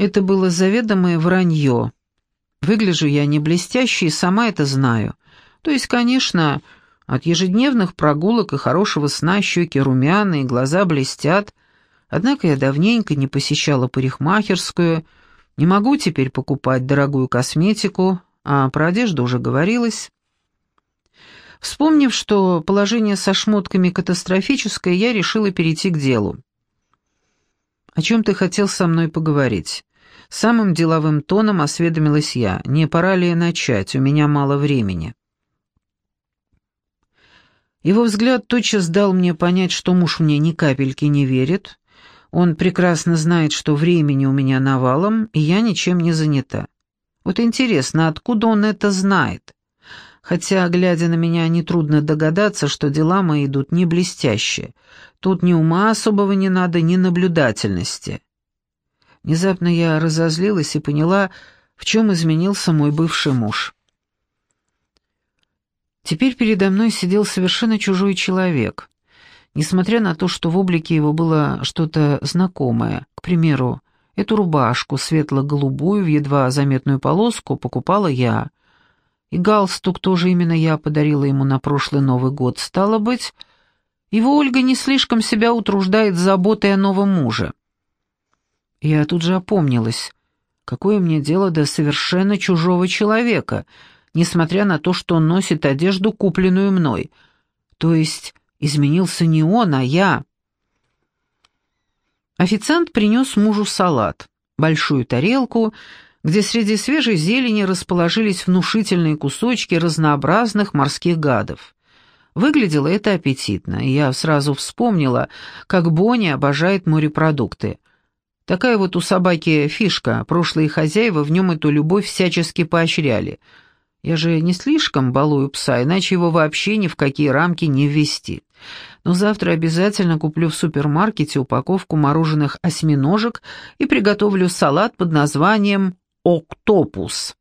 Это было заведомое вранье. Выгляжу я не блестяще и сама это знаю. То есть, конечно, от ежедневных прогулок и хорошего сна щеки румяные, глаза блестят. Однако я давненько не посещала парикмахерскую, не могу теперь покупать дорогую косметику, а про одежду уже говорилось. Вспомнив, что положение со шмотками катастрофическое, я решила перейти к делу. «О чем ты хотел со мной поговорить?» Самым деловым тоном осведомилась я. «Не пора ли начать? У меня мало времени». Его взгляд тотчас дал мне понять, что муж мне ни капельки не верит. Он прекрасно знает, что времени у меня навалом, и я ничем не занята. Вот интересно, откуда он это знает? Хотя, глядя на меня, нетрудно догадаться, что дела мои идут не блестяще. Тут ни ума особого не надо, ни наблюдательности. Внезапно я разозлилась и поняла, в чем изменился мой бывший муж. Теперь передо мной сидел совершенно чужой человек. Несмотря на то, что в облике его было что-то знакомое, к примеру, эту рубашку светло-голубую в едва заметную полоску покупала я, и галстук тоже именно я подарила ему на прошлый Новый год. Стало быть, его Ольга не слишком себя утруждает заботой о новом муже. Я тут же опомнилась. Какое мне дело до совершенно чужого человека, несмотря на то, что он носит одежду, купленную мной. То есть изменился не он, а я. Официант принес мужу салат, большую тарелку, где среди свежей зелени расположились внушительные кусочки разнообразных морских гадов. Выглядело это аппетитно, и я сразу вспомнила, как Бонни обожает морепродукты. Такая вот у собаки фишка, прошлые хозяева в нем эту любовь всячески поощряли. Я же не слишком балую пса, иначе его вообще ни в какие рамки не ввести. Но завтра обязательно куплю в супермаркете упаковку мороженых осьминожек и приготовлю салат под названием «Октопус».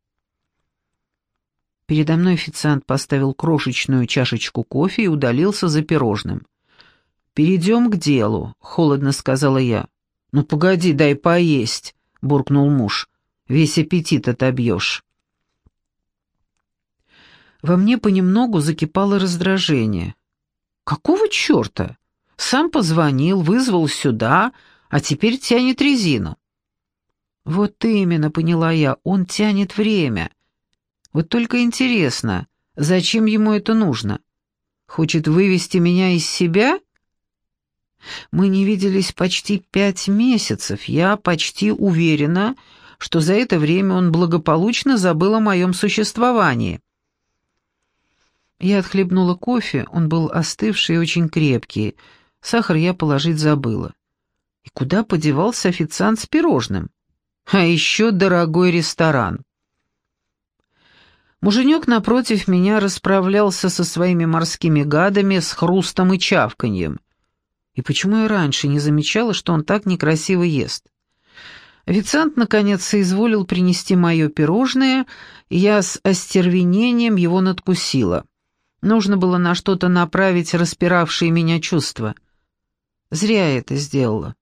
Передо мной официант поставил крошечную чашечку кофе и удалился за пирожным. «Перейдем к делу», — холодно сказала я. «Ну погоди, дай поесть», — буркнул муж. «Весь аппетит отобьешь». Во мне понемногу закипало раздражение. «Какого черта? Сам позвонил, вызвал сюда, а теперь тянет резину». «Вот именно, поняла я, он тянет время. Вот только интересно, зачем ему это нужно? Хочет вывести меня из себя?» Мы не виделись почти пять месяцев. Я почти уверена, что за это время он благополучно забыл о моем существовании. Я отхлебнула кофе, он был остывший и очень крепкий. Сахар я положить забыла. И куда подевался официант с пирожным? А еще дорогой ресторан. Муженек напротив меня расправлялся со своими морскими гадами с хрустом и чавканьем. И почему я раньше не замечала, что он так некрасиво ест? Официант, наконец, соизволил принести мое пирожное, и я с остервенением его надкусила. Нужно было на что-то направить распиравшие меня чувства. Зря я это сделала.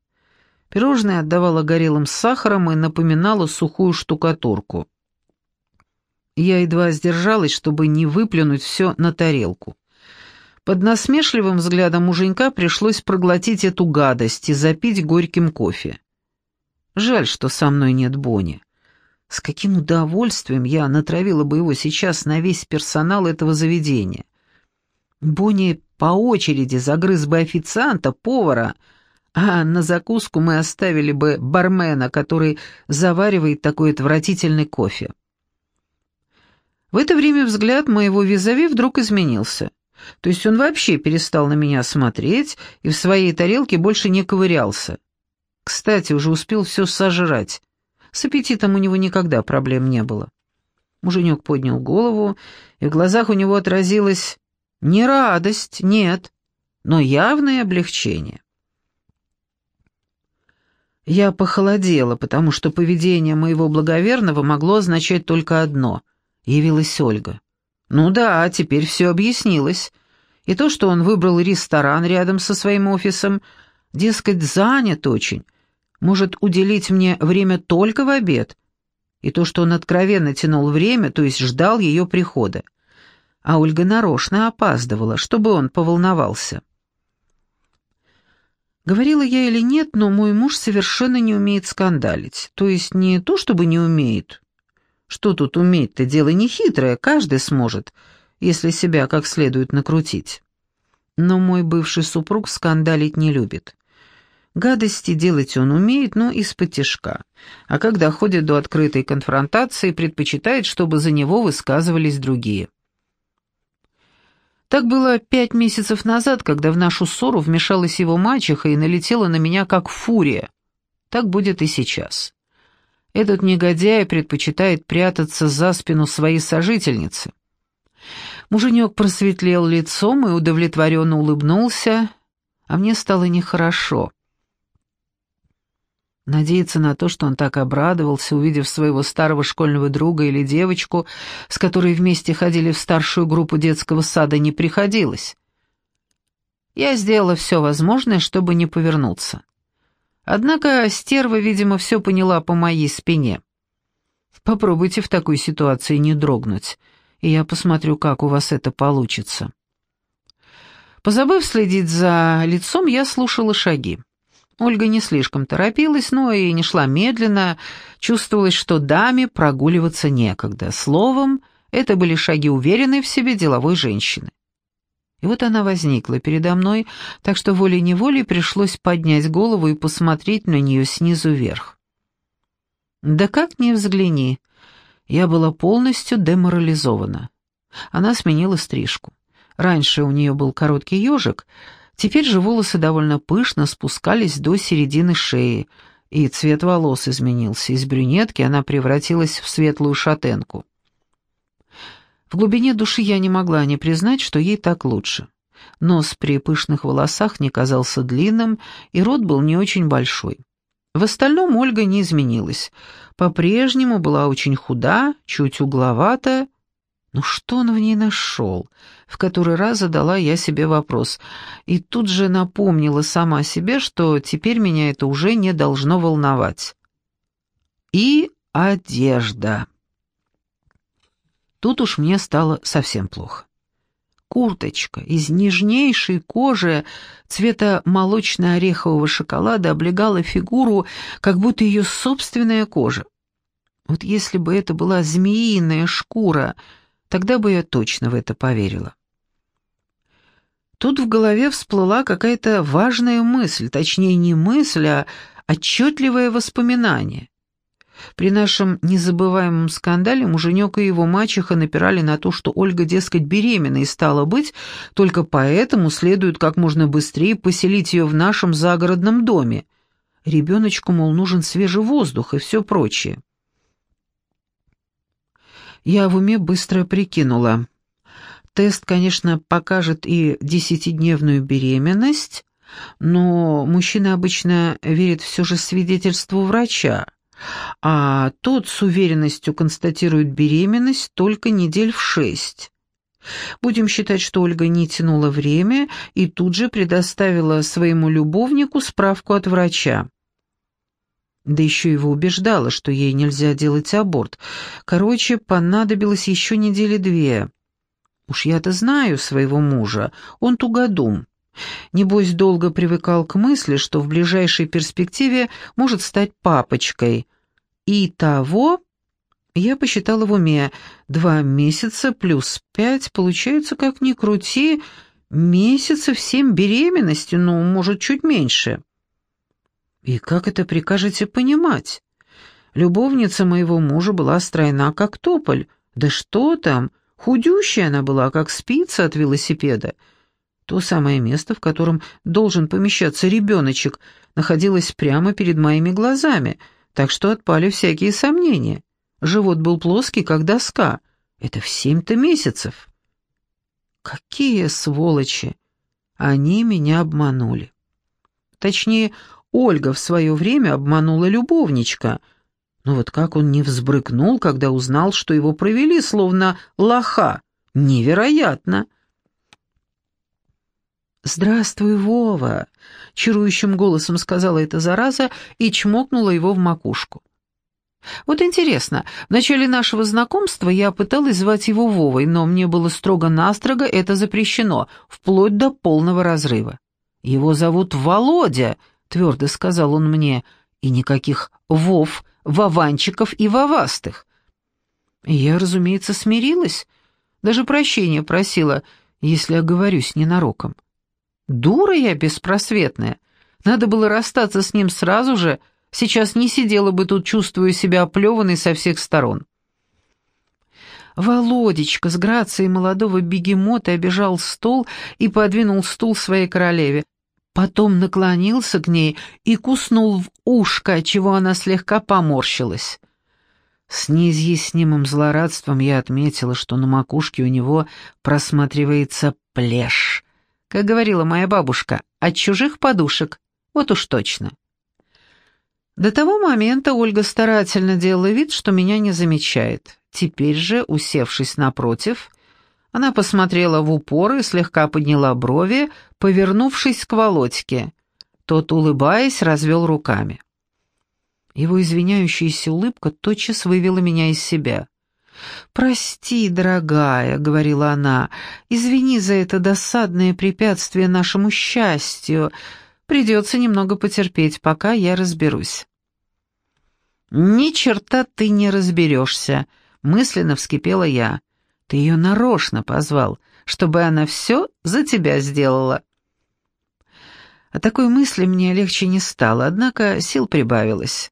Пирожное отдавало горелым сахаром и напоминало сухую штукатурку. Я едва сдержалась, чтобы не выплюнуть все на тарелку. Под насмешливым взглядом муженька пришлось проглотить эту гадость и запить горьким кофе. Жаль, что со мной нет Бони. С каким удовольствием я натравила бы его сейчас на весь персонал этого заведения. Бонни по очереди загрыз бы официанта, повара, а на закуску мы оставили бы бармена, который заваривает такой отвратительный кофе. В это время взгляд моего визави вдруг изменился. То есть он вообще перестал на меня смотреть и в своей тарелке больше не ковырялся. Кстати, уже успел все сожрать. С аппетитом у него никогда проблем не было. Муженек поднял голову, и в глазах у него отразилось не радость, нет, но явное облегчение. Я похолодела, потому что поведение моего благоверного могло означать только одно — явилась Ольга. Ну да, теперь все объяснилось. И то, что он выбрал ресторан рядом со своим офисом, дескать, занят очень. Может уделить мне время только в обед? И то, что он откровенно тянул время, то есть ждал ее прихода. А Ольга нарочно опаздывала, чтобы он поволновался. Говорила я или нет, но мой муж совершенно не умеет скандалить. То есть не то, чтобы не умеет. Что тут уметь-то, дело не хитрое, каждый сможет, если себя как следует накрутить. Но мой бывший супруг скандалить не любит. Гадости делать он умеет, но из-под тяжка. А когда ходит до открытой конфронтации, предпочитает, чтобы за него высказывались другие. Так было пять месяцев назад, когда в нашу ссору вмешалась его мачеха и налетела на меня как фурия. Так будет и сейчас. Этот негодяй предпочитает прятаться за спину своей сожительницы. Муженек просветлел лицом и удовлетворенно улыбнулся, а мне стало нехорошо. Надеяться на то, что он так обрадовался, увидев своего старого школьного друга или девочку, с которой вместе ходили в старшую группу детского сада, не приходилось. Я сделала все возможное, чтобы не повернуться. Однако стерва, видимо, все поняла по моей спине. Попробуйте в такой ситуации не дрогнуть, и я посмотрю, как у вас это получится. Позабыв следить за лицом, я слушала шаги. Ольга не слишком торопилась, но и не шла медленно, чувствовалось, что даме прогуливаться некогда. Словом, это были шаги уверенной в себе деловой женщины. И вот она возникла передо мной, так что волей-неволей пришлось поднять голову и посмотреть на нее снизу вверх. Да как ни взгляни, я была полностью деморализована. Она сменила стрижку. Раньше у нее был короткий ежик, Теперь же волосы довольно пышно спускались до середины шеи, и цвет волос изменился. Из брюнетки она превратилась в светлую шатенку. В глубине души я не могла не признать, что ей так лучше. Нос при пышных волосах не казался длинным, и рот был не очень большой. В остальном Ольга не изменилась. По-прежнему была очень худа, чуть угловатая, ну что он в ней нашел? В который раз задала я себе вопрос. И тут же напомнила сама себе, что теперь меня это уже не должно волновать. И одежда. Тут уж мне стало совсем плохо. Курточка из нежнейшей кожи цвета молочно-орехового шоколада облегала фигуру, как будто ее собственная кожа. Вот если бы это была змеиная шкура — Тогда бы я точно в это поверила. Тут в голове всплыла какая-то важная мысль, точнее не мысль, а отчетливое воспоминание. При нашем незабываемом скандале муженек и его мачеха напирали на то, что Ольга, дескать, беременна и стала быть, только поэтому следует как можно быстрее поселить ее в нашем загородном доме. Ребеночку, мол, нужен свежий воздух и все прочее. Я в уме быстро прикинула. Тест, конечно, покажет и десятидневную беременность, но мужчина обычно верит все же свидетельству врача, а тот с уверенностью констатирует беременность только недель в шесть. Будем считать, что Ольга не тянула время и тут же предоставила своему любовнику справку от врача. Да еще его убеждала, что ей нельзя делать аборт. Короче, понадобилось еще недели две. Уж я-то знаю своего мужа, он тугодум. Небось, долго привыкал к мысли, что в ближайшей перспективе может стать папочкой. И того, я посчитала в уме, два месяца плюс пять, получается, как ни крути, месяцев семь беременности, ну, может, чуть меньше. «И как это прикажете понимать? Любовница моего мужа была стройна, как тополь. Да что там, худющая она была, как спица от велосипеда. То самое место, в котором должен помещаться ребеночек, находилось прямо перед моими глазами, так что отпали всякие сомнения. Живот был плоский, как доска. Это в семь-то месяцев. Какие сволочи! Они меня обманули. Точнее, Ольга в свое время обманула любовничка. Но вот как он не взбрыкнул, когда узнал, что его провели, словно лоха. Невероятно! «Здравствуй, Вова!» — чарующим голосом сказала эта зараза и чмокнула его в макушку. Вот интересно, в начале нашего знакомства я пыталась звать его Вовой, но мне было строго-настрого это запрещено, вплоть до полного разрыва. «Его зовут Володя», — твердо сказал он мне, — «и никаких Вов, Вованчиков и Вовастых». Я, разумеется, смирилась, даже прощения просила, если оговорюсь ненароком. Дура я беспросветная. Надо было расстаться с ним сразу же, сейчас не сидела бы тут, чувствуя себя оплеванной со всех сторон. Володечка с грацией молодого бегемота обежал стол и подвинул стул своей королеве. Потом наклонился к ней и куснул в ушко, чего она слегка поморщилась. С неизъяснимым злорадством я отметила, что на макушке у него просматривается плешь. Как говорила моя бабушка, от чужих подушек, вот уж точно. До того момента Ольга старательно делала вид, что меня не замечает. Теперь же, усевшись напротив, она посмотрела в упор и слегка подняла брови, повернувшись к Володьке. Тот, улыбаясь, развел руками. Его извиняющаяся улыбка тотчас вывела меня из себя. «Прости, дорогая», — говорила она, — «извини за это досадное препятствие нашему счастью. Придется немного потерпеть, пока я разберусь». «Ни черта ты не разберешься», — мысленно вскипела я. «Ты ее нарочно позвал, чтобы она все за тебя сделала». От такой мысли мне легче не стало, однако сил прибавилось.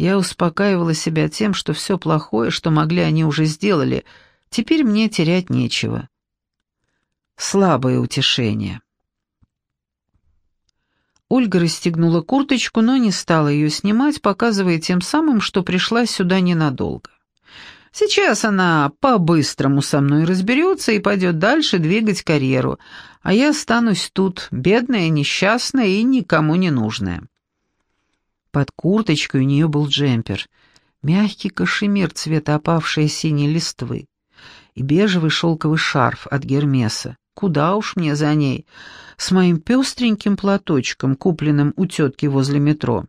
Я успокаивала себя тем, что все плохое, что могли, они уже сделали. Теперь мне терять нечего. Слабое утешение. Ольга расстегнула курточку, но не стала ее снимать, показывая тем самым, что пришла сюда ненадолго. Сейчас она по-быстрому со мной разберется и пойдет дальше двигать карьеру, а я останусь тут, бедная, несчастная и никому не нужная. Под курточкой у нее был джемпер, мягкий кашемир цвета опавшей синей листвы и бежевый шелковый шарф от Гермеса. Куда уж мне за ней, с моим пестреньким платочком, купленным у тетки возле метро.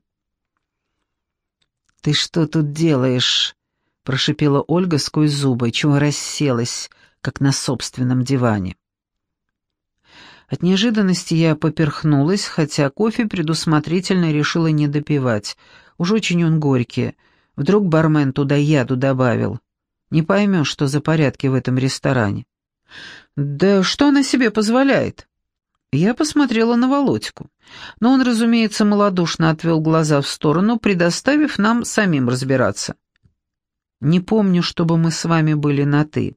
«Ты что тут делаешь?» — прошипела Ольга сквозь зубы, чего расселась, как на собственном диване. От неожиданности я поперхнулась, хотя кофе предусмотрительно решила не допивать. Уж очень он горький. Вдруг бармен туда яду добавил. Не поймешь, что за порядки в этом ресторане. «Да что она себе позволяет?» Я посмотрела на Володьку, но он, разумеется, малодушно отвел глаза в сторону, предоставив нам самим разбираться. «Не помню, чтобы мы с вами были на «ты».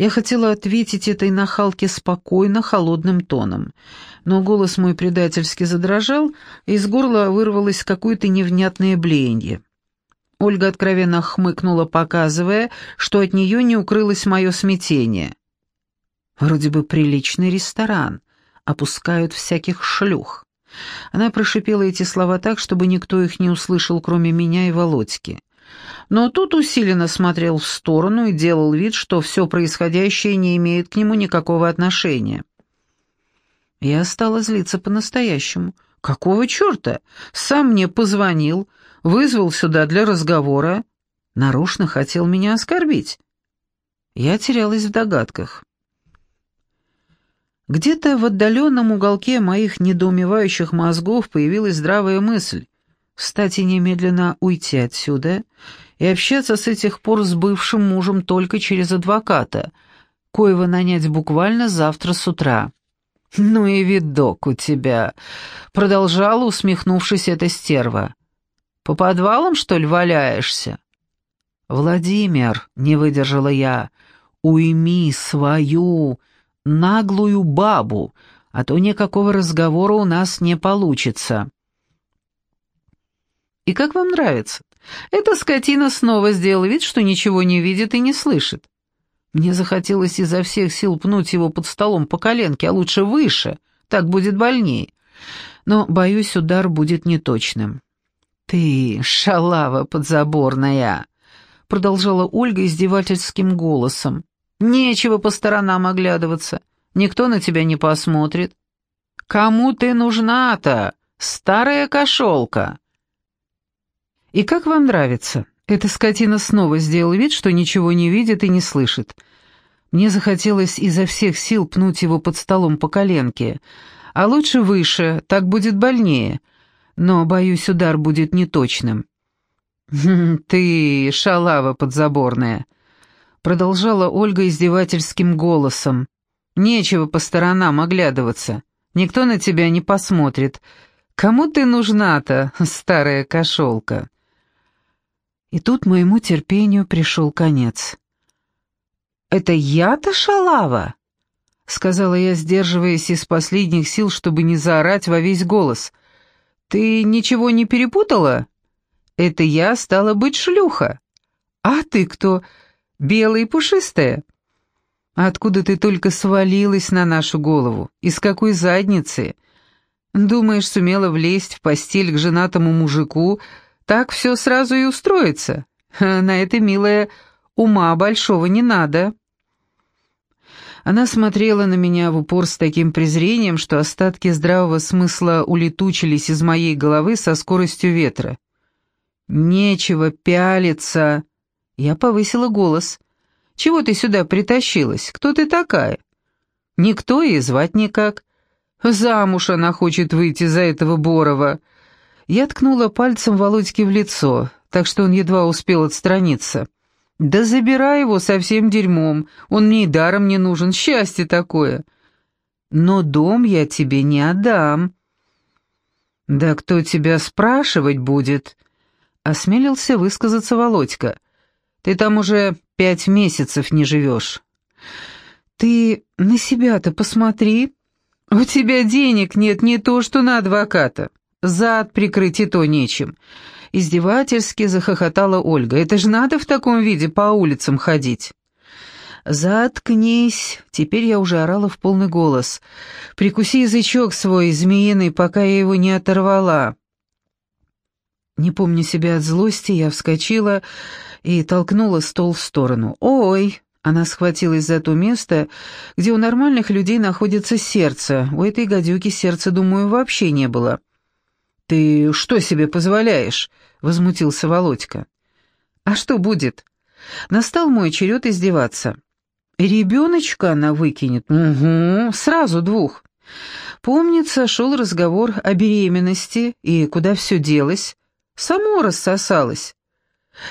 Я хотела ответить этой нахалке спокойно, холодным тоном, но голос мой предательски задрожал, и из горла вырвалось какое-то невнятное блеяние. Ольга откровенно хмыкнула, показывая, что от нее не укрылось мое смятение. Вроде бы приличный ресторан, опускают всяких шлюх. Она прошипела эти слова так, чтобы никто их не услышал, кроме меня и Володьки но тут усиленно смотрел в сторону и делал вид, что все происходящее не имеет к нему никакого отношения. Я стала злиться по-настоящему. Какого черта? Сам мне позвонил, вызвал сюда для разговора. Нарочно хотел меня оскорбить. Я терялась в догадках. Где-то в отдаленном уголке моих недоумевающих мозгов появилась здравая мысль встать и немедленно уйти отсюда и общаться с этих пор с бывшим мужем только через адвоката, коего нанять буквально завтра с утра. «Ну и видок у тебя», — продолжала, усмехнувшись эта стерва. «По подвалам, что ли, валяешься?» «Владимир», — не выдержала я, — «уйми свою наглую бабу, а то никакого разговора у нас не получится». «И как вам нравится?» Эта скотина снова сделала вид, что ничего не видит и не слышит. Мне захотелось изо всех сил пнуть его под столом по коленке, а лучше выше, так будет больнее. Но, боюсь, удар будет неточным. «Ты, шалава подзаборная!» — продолжала Ольга издевательским голосом. «Нечего по сторонам оглядываться. никто на тебя не посмотрит. Кому ты нужна-то, старая кошелка?» «И как вам нравится?» Эта скотина снова сделала вид, что ничего не видит и не слышит. Мне захотелось изо всех сил пнуть его под столом по коленке, а лучше выше, так будет больнее, но, боюсь, удар будет неточным. «Хм, «Ты шалава подзаборная», — продолжала Ольга издевательским голосом. «Нечего по сторонам оглядываться, никто на тебя не посмотрит. Кому ты нужна-то, старая кошелка?» И тут моему терпению пришел конец. «Это я-то шалава?» — сказала я, сдерживаясь из последних сил, чтобы не заорать во весь голос. «Ты ничего не перепутала? Это я стала быть шлюха. А ты кто? Белая и пушистая?» «Откуда ты только свалилась на нашу голову? Из какой задницы? Думаешь, сумела влезть в постель к женатому мужику, так все сразу и устроится. На это, милая, ума большого не надо». Она смотрела на меня в упор с таким презрением, что остатки здравого смысла улетучились из моей головы со скоростью ветра. «Нечего пялиться!» Я повысила голос. «Чего ты сюда притащилась? Кто ты такая?» «Никто и звать никак. Замуж она хочет выйти за этого Борова. Я ткнула пальцем Володьке в лицо, так что он едва успел отстраниться. «Да забирай его со всем дерьмом, он мне и даром не нужен, счастье такое!» «Но дом я тебе не отдам». «Да кто тебя спрашивать будет?» — осмелился высказаться Володька. «Ты там уже пять месяцев не живешь». «Ты на себя-то посмотри. У тебя денег нет не то, что на адвоката. Зад прикрыть и то нечем. Издевательски захохотала Ольга. Это же надо в таком виде по улицам ходить. «Заткнись!» Теперь я уже орала в полный голос. «Прикуси язычок свой, змеиный, пока я его не оторвала!» Не помня себя от злости, я вскочила и толкнула стол в сторону. «Ой!» Она схватилась за то место, где у нормальных людей находится сердце. У этой гадюки сердца, думаю, вообще не было. «Ты что себе позволяешь?» — возмутился Володька. «А что будет?» Настал мой черед издеваться. «Ребеночка она выкинет?» «Угу, сразу двух». Помнится, шел разговор о беременности, и куда все делось. Само рассосалось.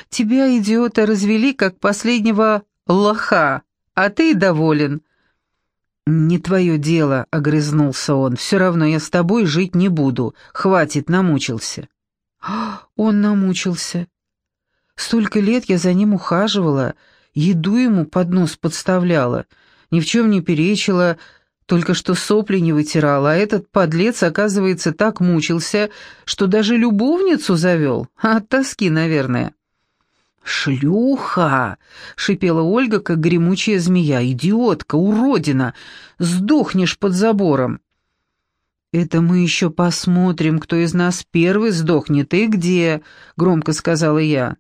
Тебя, идиота, развели, как последнего лоха, а ты доволен. «Не твое дело», — огрызнулся он. «Все равно я с тобой жить не буду. Хватит, намучился». «Он намучился. Столько лет я за ним ухаживала, еду ему под нос подставляла, ни в чем не перечила, только что сопли не вытирала, а этот подлец, оказывается, так мучился, что даже любовницу завел. От тоски, наверное». «Шлюха!» — шипела Ольга, как гремучая змея. «Идиотка, уродина! Сдохнешь под забором!» «Это мы еще посмотрим, кто из нас первый сдохнет и где», — громко сказала я.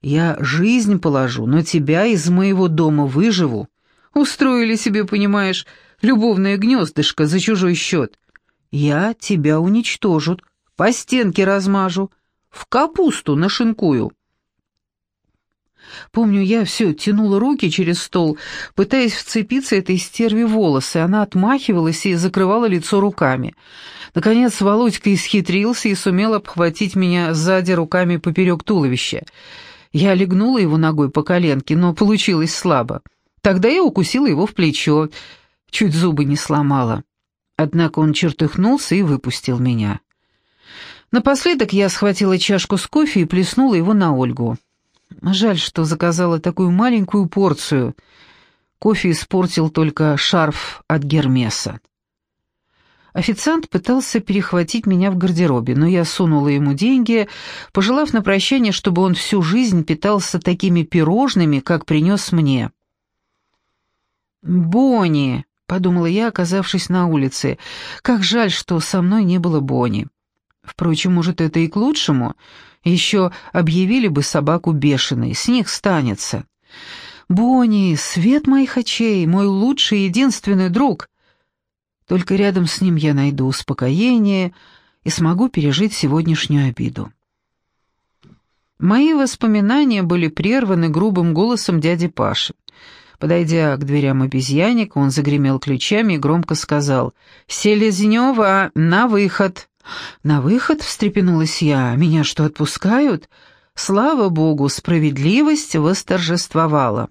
«Я жизнь положу, но тебя из моего дома выживу. Устроили себе, понимаешь, любовное гнездышко за чужой счет. Я тебя уничтожу, по стенке размажу, в капусту нашинкую». Помню, я все тянула руки через стол, пытаясь вцепиться этой стерве волосы. Она отмахивалась и закрывала лицо руками. Наконец Володька исхитрился и сумел обхватить меня сзади руками поперек туловища. Я легнула его ногой по коленке, но получилось слабо. Тогда я укусила его в плечо, чуть зубы не сломала. Однако он чертыхнулся и выпустил меня. Напоследок я схватила чашку с кофе и плеснула его на Ольгу. Жаль, что заказала такую маленькую порцию. Кофе испортил только шарф от Гермеса. Официант пытался перехватить меня в гардеробе, но я сунула ему деньги, пожелав на прощание, чтобы он всю жизнь питался такими пирожными, как принес мне. «Бонни!» — подумала я, оказавшись на улице. «Как жаль, что со мной не было Бонни. Впрочем, может, это и к лучшему». Еще объявили бы собаку бешеной, с них станется. Бонни, свет моих очей, мой лучший и единственный друг. Только рядом с ним я найду успокоение и смогу пережить сегодняшнюю обиду. Мои воспоминания были прерваны грубым голосом дяди Паши. Подойдя к дверям обезьяника, он загремел ключами и громко сказал «Селезнева, на выход!» «На выход?» — встрепенулась я. «Меня что, отпускают?» Слава богу, справедливость восторжествовала.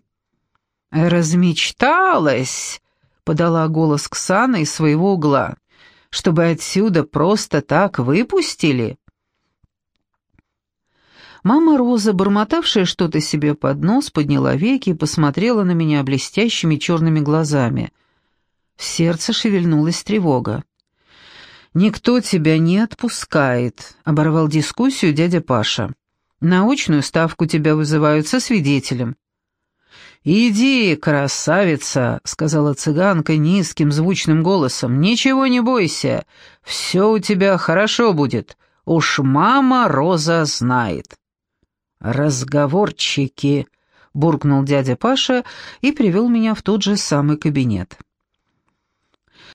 «Размечталась!» — подала голос Ксана из своего угла. «Чтобы отсюда просто так выпустили?» Мама Роза, бормотавшая что-то себе под нос, подняла веки и посмотрела на меня блестящими черными глазами. В сердце шевельнулась тревога. «Никто тебя не отпускает», — оборвал дискуссию дядя Паша. «На очную ставку тебя вызывают со свидетелем». «Иди, красавица», — сказала цыганка низким звучным голосом, — «ничего не бойся, все у тебя хорошо будет, уж мама Роза знает». «Разговорчики», — буркнул дядя Паша и привел меня в тот же самый кабинет.